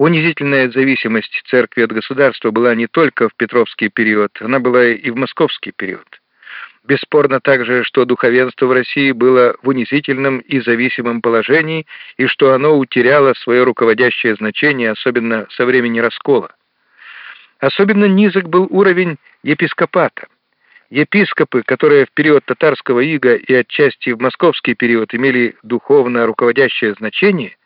Унизительная зависимость церкви от государства была не только в Петровский период, она была и в московский период. Бесспорно также, что духовенство в России было в унизительном и зависимом положении, и что оно утеряло свое руководящее значение, особенно со времени раскола. Особенно низок был уровень епископата. Епископы, которые в период татарского ига и отчасти в московский период имели духовно руководящее значение,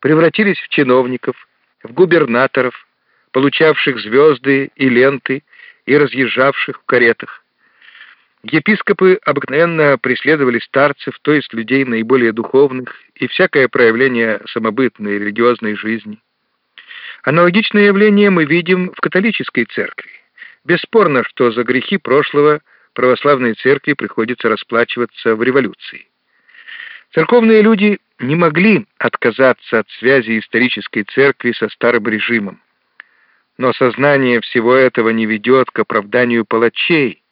превратились в чиновников, в губернаторов, получавших звезды и ленты и разъезжавших в каретах. Епископы обыкновенно преследовали старцев, то есть людей наиболее духовных, и всякое проявление самобытной религиозной жизни. Аналогичное явление мы видим в католической церкви. Бесспорно, что за грехи прошлого православной церкви приходится расплачиваться в революции. Церковные люди не могли отказаться от связи исторической церкви со старым режимом. Но сознание всего этого не ведет к оправданию палачей,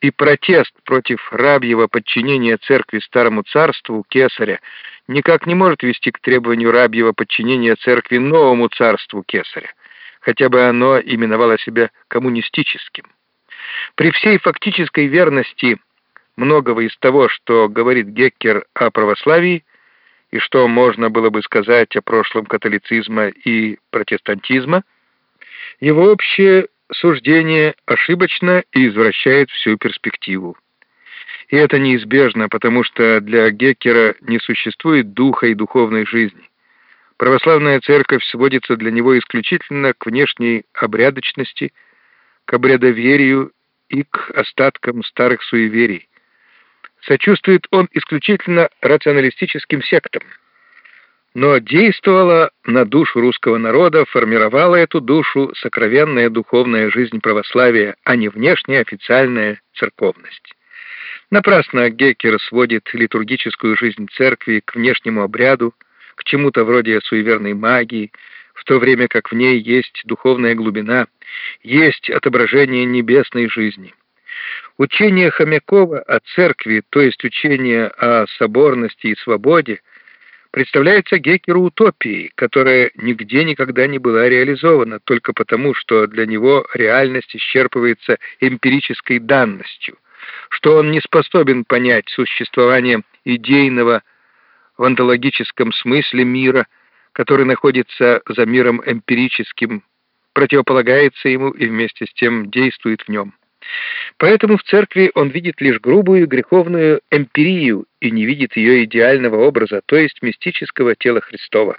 и протест против рабьего подчинения церкви старому царству кесаря никак не может вести к требованию рабьего подчинения церкви новому царству кесаря, хотя бы оно именовало себя коммунистическим. При всей фактической верности многого из того, что говорит Геккер о православии, и что можно было бы сказать о прошлом католицизма и протестантизма, его общее суждение ошибочно и извращает всю перспективу. И это неизбежно, потому что для Геккера не существует духа и духовной жизни. Православная церковь сводится для него исключительно к внешней обрядочности, к обрядоверию и к остаткам старых суеверий. Сочувствует он исключительно рационалистическим сектам. Но действовала на душу русского народа, формировала эту душу сокровенная духовная жизнь православия, а не внешняя официальная церковность. Напрасно Геккер сводит литургическую жизнь церкви к внешнему обряду, к чему-то вроде суеверной магии, в то время как в ней есть духовная глубина, есть отображение небесной жизни. Учение Хомякова о церкви, то есть учение о соборности и свободе, представляется Геккеру утопией, которая нигде никогда не была реализована, только потому, что для него реальность исчерпывается эмпирической данностью, что он не способен понять существование идейного в онтологическом смысле мира, который находится за миром эмпирическим, противополагается ему и вместе с тем действует в нем. Поэтому в церкви он видит лишь грубую греховную эмпирию и не видит ее идеального образа, то есть мистического тела Христова.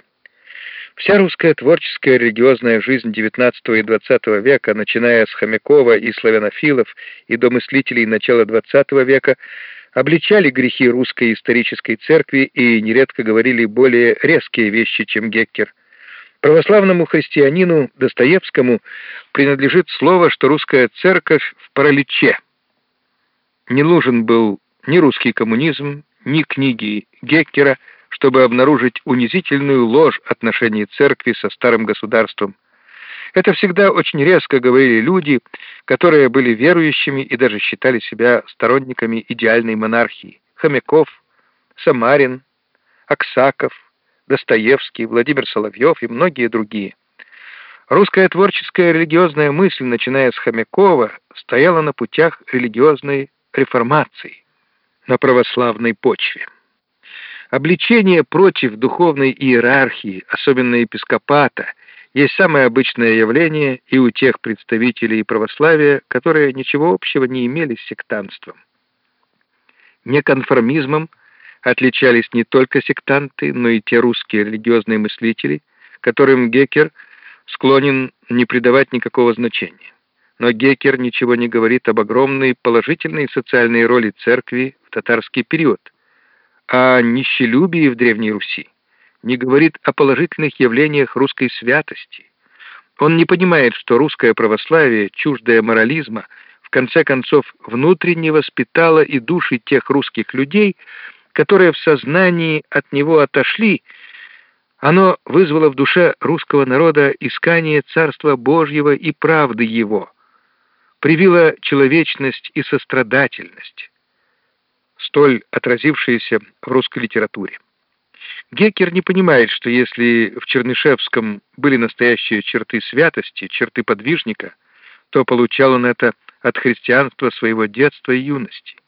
Вся русская творческая религиозная жизнь XIX и XX века, начиная с Хомякова и славянофилов и до мыслителей начала XX века, обличали грехи русской исторической церкви и нередко говорили более резкие вещи, чем Геккер – Православному христианину Достоевскому принадлежит слово, что русская церковь в параличе. Не нужен был ни русский коммунизм, ни книги Геккера, чтобы обнаружить унизительную ложь отношений церкви со старым государством. Это всегда очень резко говорили люди, которые были верующими и даже считали себя сторонниками идеальной монархии. Хомяков, Самарин, Аксаков, Достоевский, Владимир Соловьев и многие другие. Русская творческая религиозная мысль, начиная с Хомякова, стояла на путях религиозной реформации на православной почве. Обличение против духовной иерархии, особенно епископата, есть самое обычное явление и у тех представителей православия, которые ничего общего не имели с сектантством. Неконформизмом – отличались не только сектанты, но и те русские религиозные мыслители, которым Геккер склонен не придавать никакого значения. Но Геккер ничего не говорит об огромной положительной социальной роли церкви в татарский период, о нищелюбии в Древней Руси, не говорит о положительных явлениях русской святости. Он не понимает, что русское православие, чуждое морализма, в конце концов внутренне воспитало и души тех русских людей, которые в сознании от него отошли, оно вызвало в душе русского народа искание Царства Божьего и правды Его, привило человечность и сострадательность, столь отразившиеся в русской литературе. Геккер не понимает, что если в Чернышевском были настоящие черты святости, черты подвижника, то получал он это от христианства своего детства и юности.